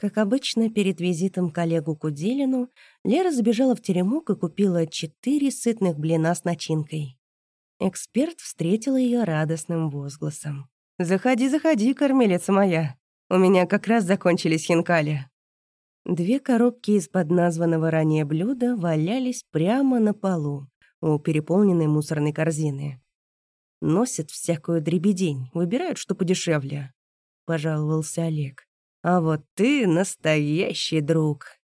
Как обычно, перед визитом к коллегу Куделину Лера забежала в теремок и купила четыре сытных блина с начинкой. Эксперт встретил ее радостным возгласом. «Заходи, заходи, кормилица моя. У меня как раз закончились хинкали». Две коробки из-под названного ранее блюда валялись прямо на полу у переполненной мусорной корзины. «Носят всякую дребедень, выбирают, что подешевле», — пожаловался Олег. А вот ты настоящий друг.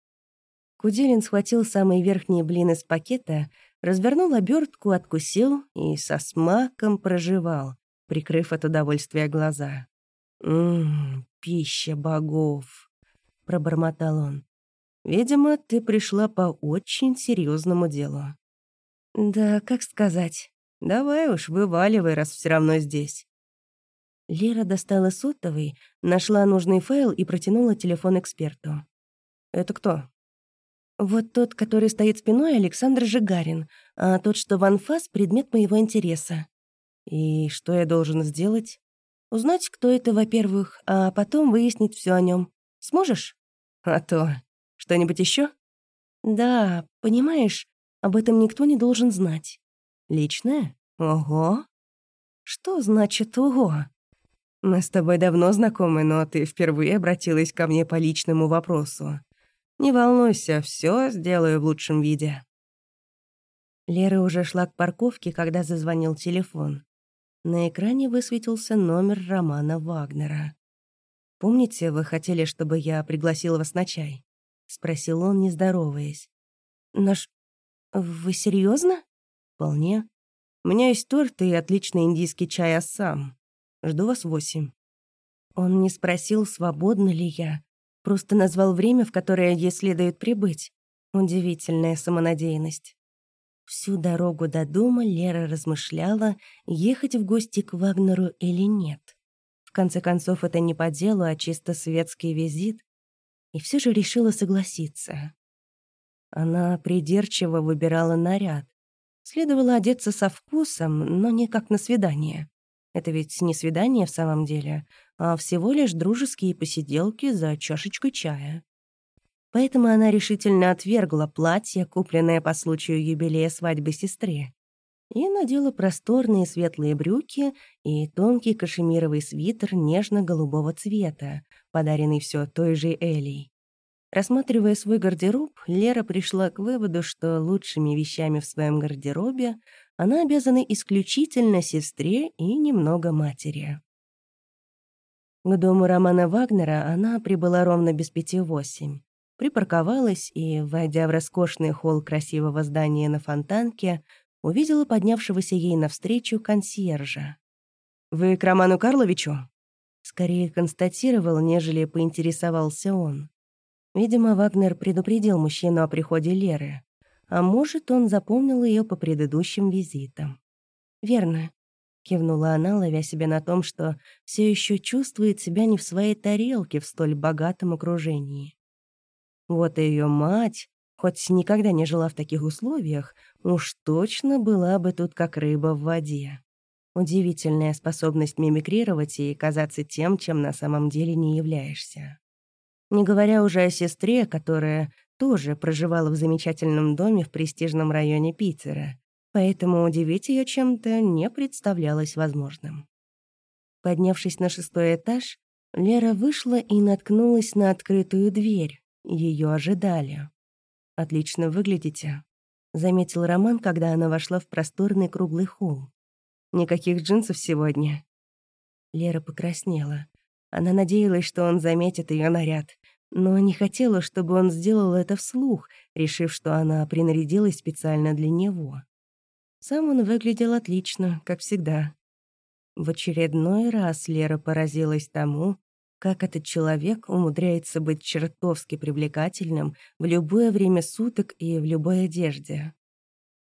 Куделин схватил самый верхний блин из пакета, развернул обертку, откусил и со смаком проживал, прикрыв от удовольствия глаза. «Ммм, пища богов», — пробормотал он. «Видимо, ты пришла по очень серьезному делу». «Да, как сказать. Давай уж, вываливай, раз все равно здесь». Лера достала сотовый, нашла нужный файл и протянула телефон эксперту. «Это кто?» «Вот тот, который стоит спиной, Александр Жигарин, а тот, что в анфас, предмет моего интереса». «И что я должен сделать?» «Узнать, кто это, во-первых, а потом выяснить все о нем. Сможешь?» «А то. Что-нибудь еще? «Да, понимаешь, об этом никто не должен знать». «Личное? Ого!» «Что значит «ого»?» Мы с тобой давно знакомы, но ты впервые обратилась ко мне по личному вопросу. Не волнуйся, все сделаю в лучшем виде». Лера уже шла к парковке, когда зазвонил телефон. На экране высветился номер Романа Вагнера. «Помните, вы хотели, чтобы я пригласил вас на чай?» — спросил он, не здороваясь. «Наш... Вы серьезно? «Вполне. У меня есть торт и отличный индийский чай Ассам. Жду вас восемь». Он не спросил, свободна ли я. Просто назвал время, в которое ей следует прибыть. Удивительная самонадеянность. Всю дорогу до дома Лера размышляла, ехать в гости к Вагнеру или нет. В конце концов, это не по делу, а чисто светский визит. И все же решила согласиться. Она придирчиво выбирала наряд. Следовало одеться со вкусом, но не как на свидание. Это ведь не свидание в самом деле, а всего лишь дружеские посиделки за чашечкой чая. Поэтому она решительно отвергла платье, купленное по случаю юбилея свадьбы сестры, и надела просторные светлые брюки и тонкий кашемировый свитер нежно-голубого цвета, подаренный все той же Элей. Рассматривая свой гардероб, Лера пришла к выводу, что лучшими вещами в своем гардеробе она обязана исключительно сестре и немного матери. К дому Романа Вагнера она прибыла ровно без пяти восемь. Припарковалась и, войдя в роскошный холл красивого здания на Фонтанке, увидела поднявшегося ей навстречу консьержа. «Вы к Роману Карловичу?» Скорее констатировал, нежели поинтересовался он. Видимо, Вагнер предупредил мужчину о приходе Леры. А может, он запомнил ее по предыдущим визитам. «Верно», — кивнула она, ловя себя на том, что все еще чувствует себя не в своей тарелке в столь богатом окружении. Вот и ее мать, хоть никогда не жила в таких условиях, уж точно была бы тут как рыба в воде. Удивительная способность мимикрировать и казаться тем, чем на самом деле не являешься. Не говоря уже о сестре, которая тоже проживала в замечательном доме в престижном районе Питера, поэтому удивить ее чем-то не представлялось возможным. Поднявшись на шестой этаж, Лера вышла и наткнулась на открытую дверь. Ее ожидали. «Отлично выглядите», — заметил Роман, когда она вошла в просторный круглый холл. «Никаких джинсов сегодня». Лера покраснела. Она надеялась, что он заметит ее наряд но не хотела, чтобы он сделал это вслух, решив, что она принарядилась специально для него. Сам он выглядел отлично, как всегда. В очередной раз Лера поразилась тому, как этот человек умудряется быть чертовски привлекательным в любое время суток и в любой одежде.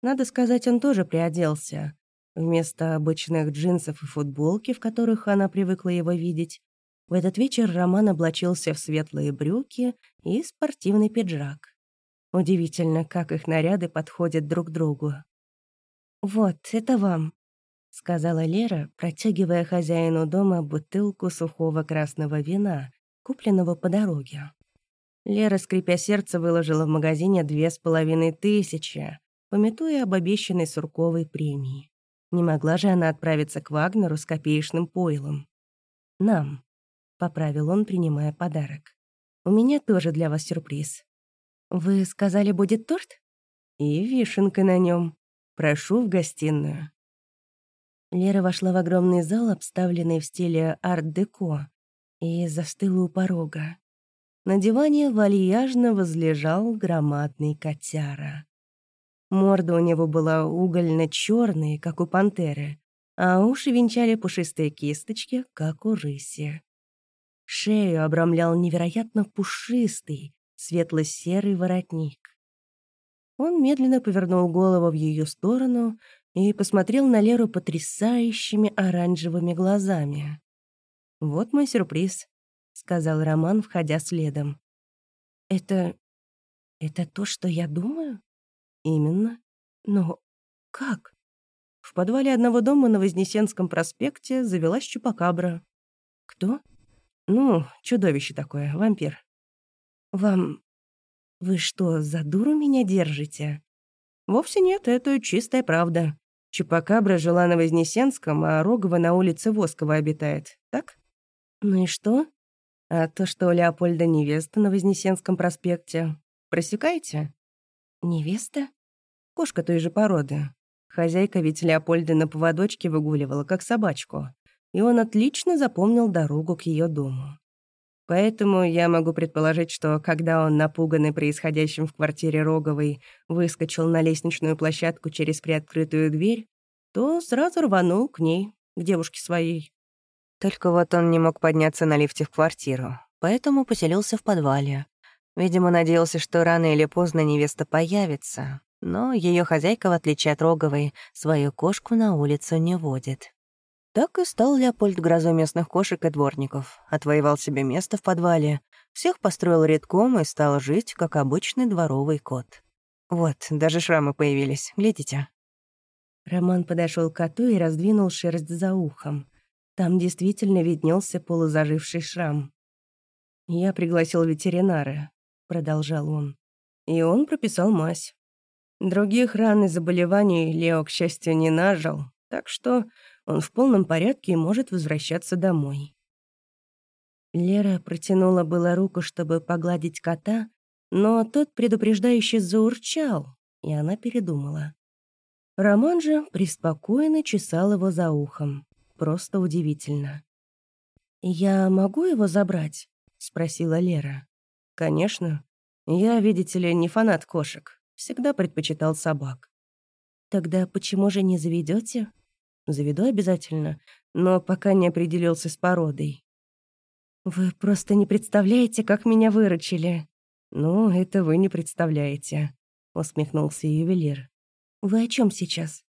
Надо сказать, он тоже приоделся. Вместо обычных джинсов и футболки, в которых она привыкла его видеть, в этот вечер Роман облачился в светлые брюки и спортивный пиджак. Удивительно, как их наряды подходят друг другу. «Вот, это вам», — сказала Лера, протягивая хозяину дома бутылку сухого красного вина, купленного по дороге. Лера, скрипя сердце, выложила в магазине две с половиной тысячи, пометуя об обещанной Сурковой премии. Не могла же она отправиться к Вагнеру с копеечным пойлом. «Нам», — поправил он, принимая подарок. «У меня тоже для вас сюрприз. Вы сказали, будет торт?» «И вишенка на нем. Прошу в гостиную». Лера вошла в огромный зал, обставленный в стиле арт-деко, и застыла у порога. На диване вальяжно возлежал громадный котяра. Морда у него была угольно черной как у пантеры, а уши венчали пушистые кисточки, как у рыси. Шею обрамлял невероятно пушистый, светло-серый воротник. Он медленно повернул голову в ее сторону и посмотрел на Леру потрясающими оранжевыми глазами. «Вот мой сюрприз», — сказал Роман, входя следом. «Это... это то, что я думаю?» «Именно. Но как?» В подвале одного дома на Вознесенском проспекте завелась чупакабра. «Кто?» «Ну, чудовище такое, вампир». «Вам... вы что, за дуру меня держите?» «Вовсе нет, это чистая правда. Чупакабра жила на Вознесенском, а Рогова на улице Воскова обитает, так?» «Ну и что?» «А то, что у Леопольда невеста на Вознесенском проспекте. Просекаете?» «Невеста?» «Кошка той же породы. Хозяйка ведь Леопольда на поводочке выгуливала, как собачку. И он отлично запомнил дорогу к ее дому. Поэтому я могу предположить, что когда он, напуганный происходящим в квартире Роговой, выскочил на лестничную площадку через приоткрытую дверь, то сразу рванул к ней, к девушке своей. Только вот он не мог подняться на лифте в квартиру, поэтому поселился в подвале. Видимо, надеялся, что рано или поздно невеста появится, но ее хозяйка, в отличие от Роговой, свою кошку на улицу не водит. Так и стал Леопольд грозой местных кошек и дворников, отвоевал себе место в подвале, всех построил редком и стал жить, как обычный дворовый кот. Вот, даже шрамы появились, глядите. Роман подошел к коту и раздвинул шерсть за ухом. Там действительно виднелся полузаживший шрам. «Я пригласил ветеринара», — продолжал он. «И он прописал мазь. Других ран и заболеваний Лео, к счастью, не нажил, так что он в полном порядке и может возвращаться домой». Лера протянула было руку, чтобы погладить кота, но тот предупреждающе заурчал, и она передумала. Роман же преспокойно чесал его за ухом. Просто удивительно. «Я могу его забрать?» — спросила Лера. «Конечно. Я, видите ли, не фанат кошек. Всегда предпочитал собак». «Тогда почему же не заведете? «Заведу обязательно, но пока не определился с породой». «Вы просто не представляете, как меня выручили». «Ну, это вы не представляете», — усмехнулся ювелир. «Вы о чем сейчас?»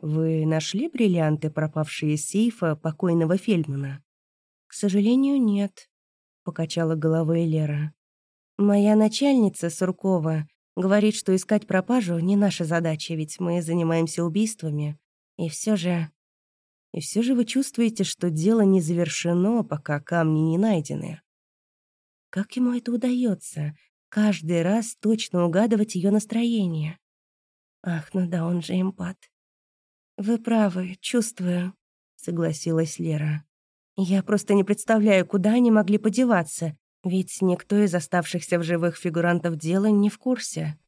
«Вы нашли бриллианты, пропавшие из сейфа покойного Фельдмана?» «К сожалению, нет», — покачала головой Лера. «Моя начальница, Суркова, говорит, что искать пропажу не наша задача, ведь мы занимаемся убийствами. И все же... И все же вы чувствуете, что дело не завершено, пока камни не найдены. Как ему это удается? Каждый раз точно угадывать ее настроение. Ах, ну да, он же эмпат. «Вы правы, чувствую», — согласилась Лера. «Я просто не представляю, куда они могли подеваться, ведь никто из оставшихся в живых фигурантов дела не в курсе».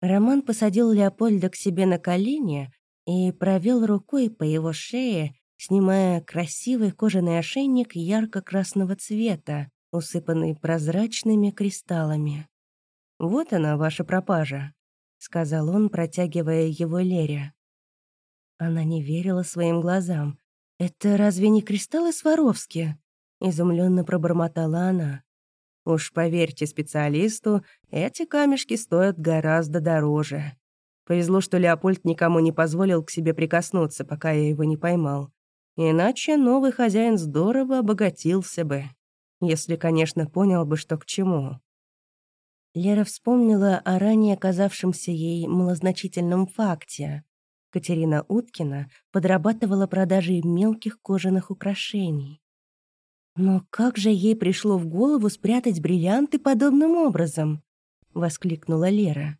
Роман посадил Леопольда к себе на колени и провел рукой по его шее, снимая красивый кожаный ошейник ярко-красного цвета, усыпанный прозрачными кристаллами. «Вот она, ваша пропажа», — сказал он, протягивая его Лере. Она не верила своим глазам. «Это разве не кристаллы Сваровски?» — изумленно пробормотала она. «Уж поверьте специалисту, эти камешки стоят гораздо дороже. Повезло, что Леопольд никому не позволил к себе прикоснуться, пока я его не поймал. Иначе новый хозяин здорово обогатился бы. Если, конечно, понял бы, что к чему». Лера вспомнила о ранее оказавшемся ей малозначительном факте. Катерина Уткина подрабатывала продажей мелких кожаных украшений. Но как же ей пришло в голову спрятать бриллианты подобным образом? Воскликнула Лера.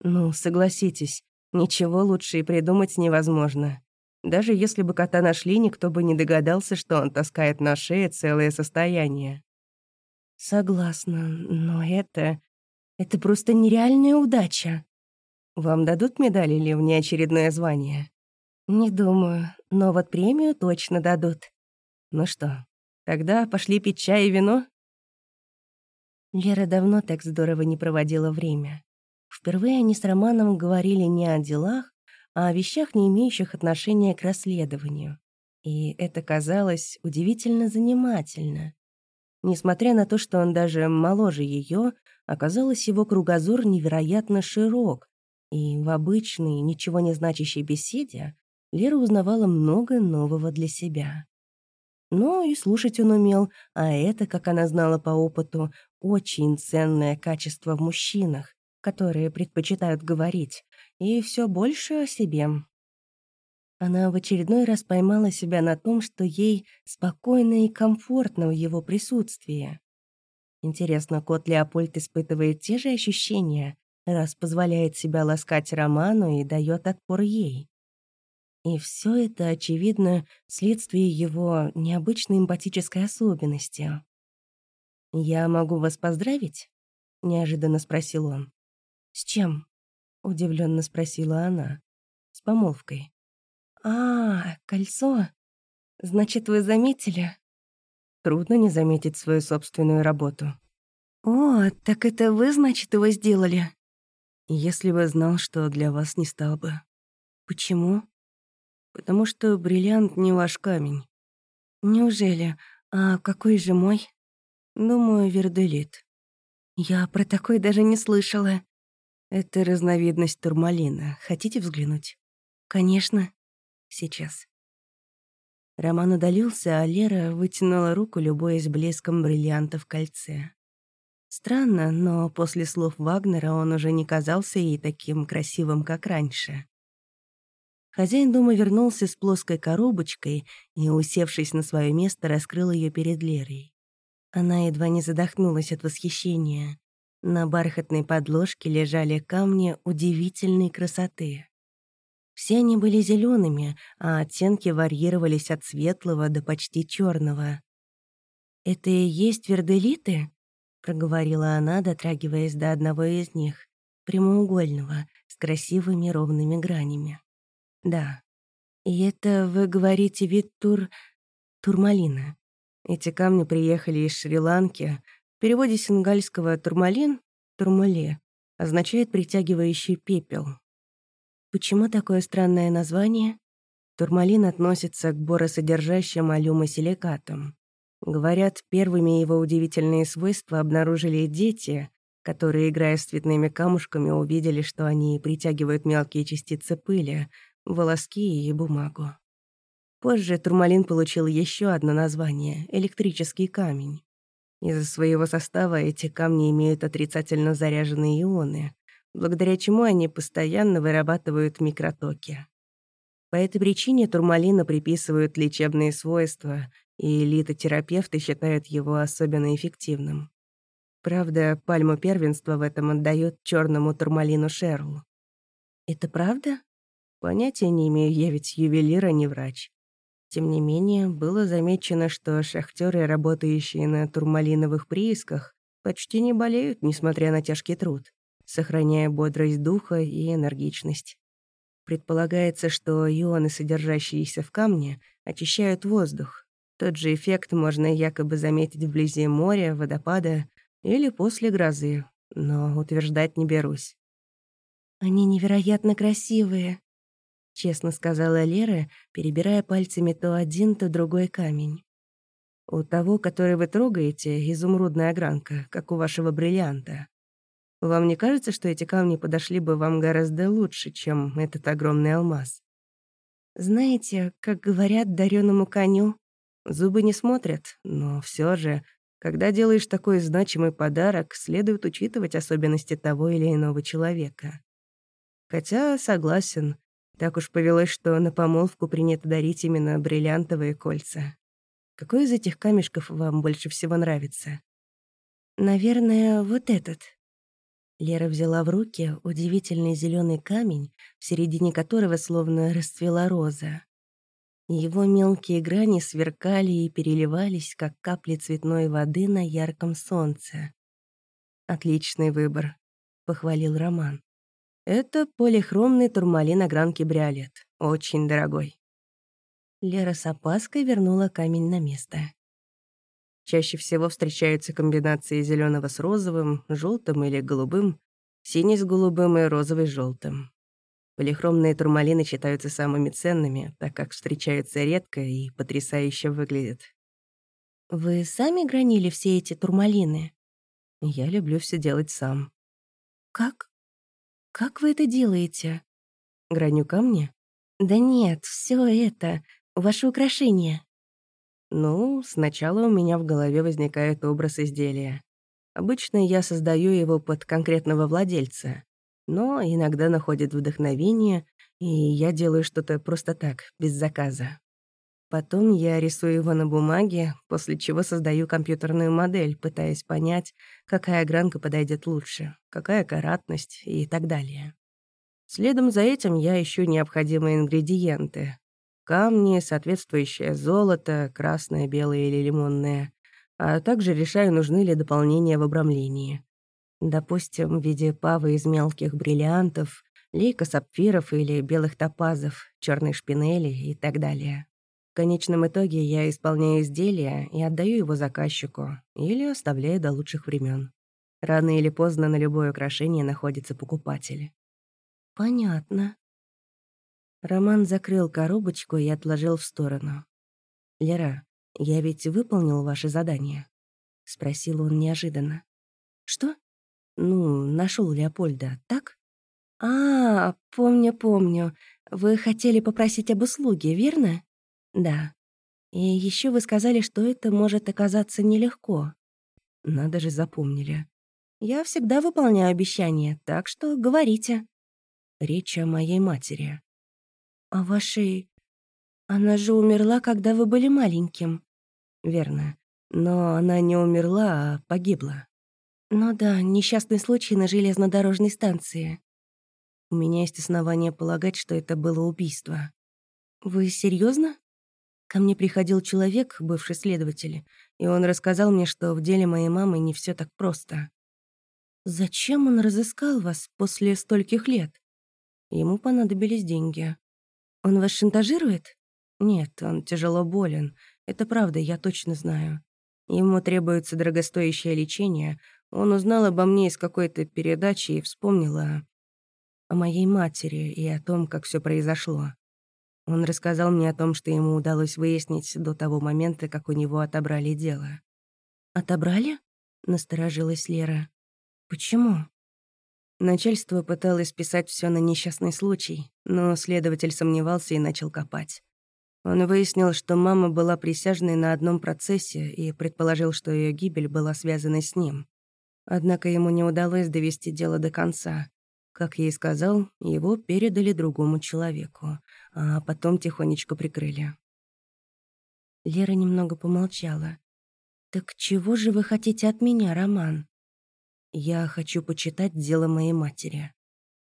Ну, согласитесь, ничего лучше и придумать невозможно. Даже если бы кота нашли, никто бы не догадался, что он таскает на шее целое состояние. Согласна, но это... Это просто нереальная удача. Вам дадут медаль или внеочередное звание? Не думаю, но вот премию точно дадут. Ну что, тогда пошли пить чай и вино? Лера давно так здорово не проводила время. Впервые они с Романом говорили не о делах, а о вещах, не имеющих отношения к расследованию. И это казалось удивительно занимательно. Несмотря на то, что он даже моложе ее, оказалось его кругозор невероятно широк, и в обычной, ничего не значащей беседе Лера узнавала много нового для себя. Но и слушать он умел, а это, как она знала по опыту, очень ценное качество в мужчинах, которые предпочитают говорить, и все больше о себе. Она в очередной раз поймала себя на том, что ей спокойно и комфортно в его присутствии. Интересно, кот Леопольд испытывает те же ощущения, раз позволяет себя ласкать Роману и дает отпор ей. И все это, очевидно, следствие его необычной эмпатической особенности. «Я могу вас поздравить?» — неожиданно спросил он. «С чем?» — удивленно спросила она. «С помолвкой». «А, кольцо. Значит, вы заметили?» Трудно не заметить свою собственную работу. «О, так это вы, значит, его сделали?» «Если бы знал, что для вас не стал бы». «Почему?» «Потому что бриллиант не ваш камень». «Неужели? А какой же мой?» «Думаю, верделит». «Я про такой даже не слышала». «Это разновидность турмалина. Хотите взглянуть?» «Конечно» сейчас. Роман удалился, а Лера вытянула руку, любуясь блеском бриллианта в кольце. Странно, но после слов Вагнера он уже не казался ей таким красивым, как раньше. Хозяин дома вернулся с плоской коробочкой и, усевшись на свое место, раскрыл ее перед Лерой. Она едва не задохнулась от восхищения. На бархатной подложке лежали камни удивительной красоты. Все они были зелеными, а оттенки варьировались от светлого до почти черного. «Это и есть верделиты?» — проговорила она, дотрагиваясь до одного из них, прямоугольного, с красивыми ровными гранями. «Да. И это, вы говорите, вид тур... турмалина. Эти камни приехали из Шри-Ланки. В переводе сингальского «турмалин» — «турмале» означает «притягивающий пепел». Почему такое странное название? Турмалин относится к боросодержащим алюмосиликатам. Говорят, первыми его удивительные свойства обнаружили дети, которые, играя с цветными камушками, увидели, что они притягивают мелкие частицы пыли, волоски и бумагу. Позже турмалин получил еще одно название — электрический камень. Из-за своего состава эти камни имеют отрицательно заряженные ионы, благодаря чему они постоянно вырабатывают микротоки. По этой причине турмалина приписывают лечебные свойства, и литотерапевты считают его особенно эффективным. Правда, пальму первенства в этом отдают черному турмалину Шерл. Это правда? Понятия не имею, я ведь ювелир, а не врач. Тем не менее, было замечено, что шахтеры, работающие на турмалиновых приисках, почти не болеют, несмотря на тяжкий труд сохраняя бодрость духа и энергичность. Предполагается, что ионы, содержащиеся в камне, очищают воздух. Тот же эффект можно якобы заметить вблизи моря, водопада или после грозы, но утверждать не берусь. «Они невероятно красивые», — честно сказала Лера, перебирая пальцами то один, то другой камень. «У того, который вы трогаете, изумрудная огранка, как у вашего бриллианта. Вам не кажется, что эти камни подошли бы вам гораздо лучше, чем этот огромный алмаз? Знаете, как говорят дареному коню, зубы не смотрят, но все же, когда делаешь такой значимый подарок, следует учитывать особенности того или иного человека. Хотя, согласен, так уж повелось, что на помолвку принято дарить именно бриллиантовые кольца. Какой из этих камешков вам больше всего нравится? Наверное, вот этот. Лера взяла в руки удивительный зеленый камень, в середине которого словно расцвела роза. Его мелкие грани сверкали и переливались, как капли цветной воды на ярком солнце. «Отличный выбор», — похвалил Роман. «Это полихромный турмалин огранки бриолет. Очень дорогой». Лера с опаской вернула камень на место. Чаще всего встречаются комбинации зеленого с розовым, желтым или голубым, синий с голубым и розовый с желтым. Полихромные турмалины считаются самыми ценными, так как встречаются редко и потрясающе выглядят. «Вы сами гранили все эти турмалины?» «Я люблю все делать сам». «Как? Как вы это делаете?» «Граню камни?» «Да нет, все это, ваши украшения». Ну, сначала у меня в голове возникает образ изделия. Обычно я создаю его под конкретного владельца, но иногда находит вдохновение, и я делаю что-то просто так, без заказа. Потом я рисую его на бумаге, после чего создаю компьютерную модель, пытаясь понять, какая гранка подойдет лучше, какая каратность и так далее. Следом за этим я ищу необходимые ингредиенты, камни, соответствующее золото, красное, белое или лимонное, а также решаю, нужны ли дополнения в обрамлении. Допустим, в виде павы из мелких бриллиантов, лейка сапфиров или белых топазов, черной шпинели и так далее. Конечном итоге я исполняю изделие и отдаю его заказчику или оставляю до лучших времен. Рано или поздно на любое украшение находится покупатель. «Понятно», Роман закрыл коробочку и отложил в сторону. «Лера, я ведь выполнил ваше задание?» — спросил он неожиданно. «Что?» «Ну, нашел Леопольда, так?» «А, помню, помню. Вы хотели попросить об услуге, верно?» «Да. И еще вы сказали, что это может оказаться нелегко». «Надо же, запомнили». «Я всегда выполняю обещания, так что говорите». «Речь о моей матери», «А вашей... Она же умерла, когда вы были маленьким». «Верно. Но она не умерла, а погибла». «Ну да, несчастный случай на железнодорожной станции». «У меня есть основания полагать, что это было убийство». «Вы серьезно? Ко мне приходил человек, бывший следователь, и он рассказал мне, что в деле моей мамы не все так просто. Зачем он разыскал вас после стольких лет? Ему понадобились деньги. Он вас шантажирует? Нет, он тяжело болен. Это правда, я точно знаю. Ему требуется дорогостоящее лечение. Он узнал обо мне из какой-то передачи и вспомнил о... моей матери и о том, как все произошло. Он рассказал мне о том, что ему удалось выяснить до того момента, как у него отобрали дело. «Отобрали?» — насторожилась Лера. «Почему?» Начальство пыталось списать все на несчастный случай, но следователь сомневался и начал копать. Он выяснил, что мама была присяжной на одном процессе и предположил, что ее гибель была связана с ним. Однако ему не удалось довести дело до конца. Как я и сказал, его передали другому человеку, а потом тихонечко прикрыли. Лера немного помолчала. «Так чего же вы хотите от меня, Роман?» Я хочу почитать дело моей матери.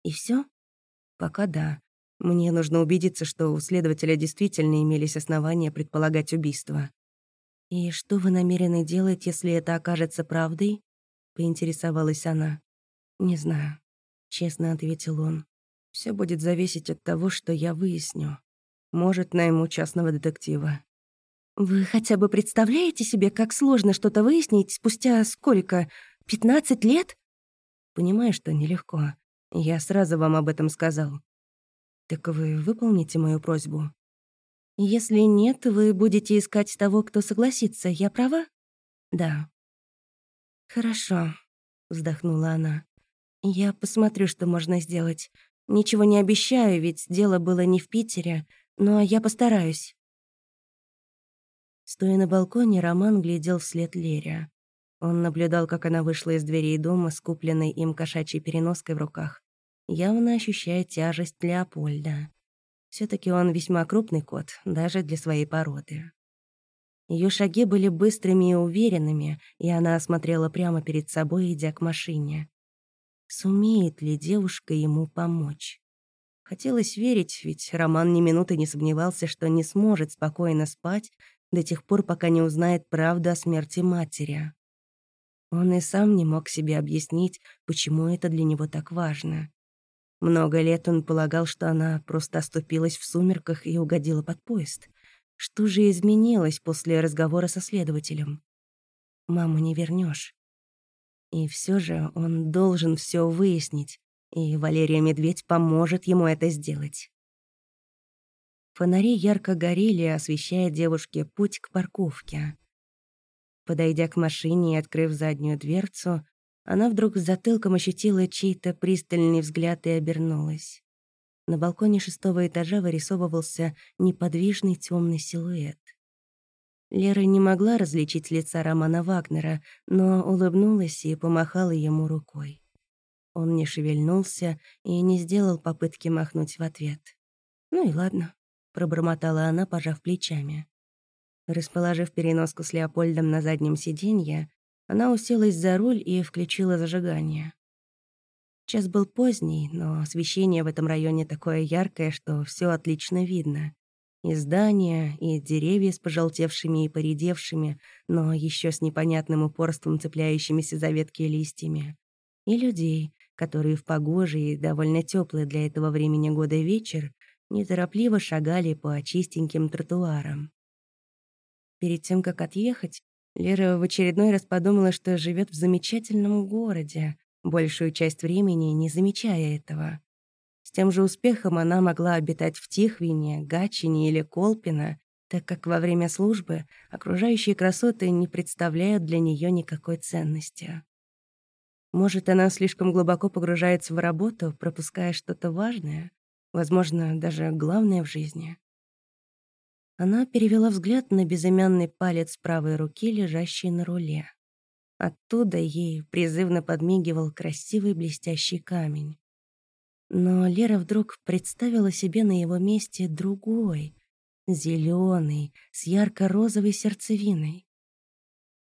И все? Пока да. Мне нужно убедиться, что у следователя действительно имелись основания предполагать убийство. «И что вы намерены делать, если это окажется правдой?» — поинтересовалась она. «Не знаю», — честно ответил он. Все будет зависеть от того, что я выясню. Может, найму частного детектива». «Вы хотя бы представляете себе, как сложно что-то выяснить спустя сколько? Пятнадцать лет? Понимаю, что нелегко. Я сразу вам об этом сказал. Так вы выполните мою просьбу? Если нет, вы будете искать того, кто согласится. Я права? Да. Хорошо, вздохнула она. Я посмотрю, что можно сделать. Ничего не обещаю, ведь дело было не в Питере, но я постараюсь. Стоя на балконе, Роман глядел вслед Лере. Он наблюдал, как она вышла из дверей дома с купленной им кошачьей переноской в руках, явно ощущая тяжесть Леопольда. все таки он весьма крупный кот, даже для своей породы. Ее шаги были быстрыми и уверенными, и она осмотрела прямо перед собой, идя к машине. Сумеет ли девушка ему помочь? Хотелось верить, ведь Роман ни минуты не сомневался, что не сможет спокойно спать до тех пор, пока не узнает правду о смерти матери. Он и сам не мог себе объяснить, почему это для него так важно. Много лет он полагал, что она просто оступилась в сумерках и угодила под поезд. Что же изменилось после разговора со следователем? Маму не вернешь. И все же он должен все выяснить, и Валерия Медведь поможет ему это сделать. Фонари ярко горели, освещая девушке путь к парковке. Подойдя к машине и открыв заднюю дверцу, она вдруг с затылком ощутила чей-то пристальный взгляд и обернулась. На балконе шестого этажа вырисовывался неподвижный темный силуэт. Лера не могла различить лица Романа Вагнера, но улыбнулась и помахала ему рукой. Он не шевельнулся и не сделал попытки махнуть в ответ. «Ну и ладно», — пробормотала она, пожав плечами. Расположив переноску с Леопольдом на заднем сиденье, она уселась за руль и включила зажигание. Час был поздний, но освещение в этом районе такое яркое, что все отлично видно. И здания, и деревья с пожелтевшими и поредевшими, но еще с непонятным упорством цепляющимися за ветки листьями. И людей, которые в погожий и довольно теплый для этого времени года вечер неторопливо шагали по чистеньким тротуарам. Перед тем, как отъехать, Лера в очередной раз подумала, что живет в замечательном городе, большую часть времени не замечая этого. С тем же успехом она могла обитать в Тихвине, Гатчине или Колпино, так как во время службы окружающие красоты не представляют для нее никакой ценности. Может, она слишком глубоко погружается в работу, пропуская что-то важное, возможно, даже главное в жизни. Она перевела взгляд на безымянный палец правой руки, лежащий на руле. Оттуда ей призывно подмигивал красивый блестящий камень. Но Лера вдруг представила себе на его месте другой, зеленый, с ярко-розовой сердцевиной.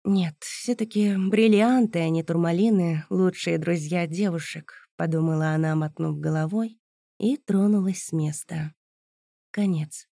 «Нет, все таки бриллианты, а не турмалины — лучшие друзья девушек», — подумала она, мотнув головой, и тронулась с места. Конец.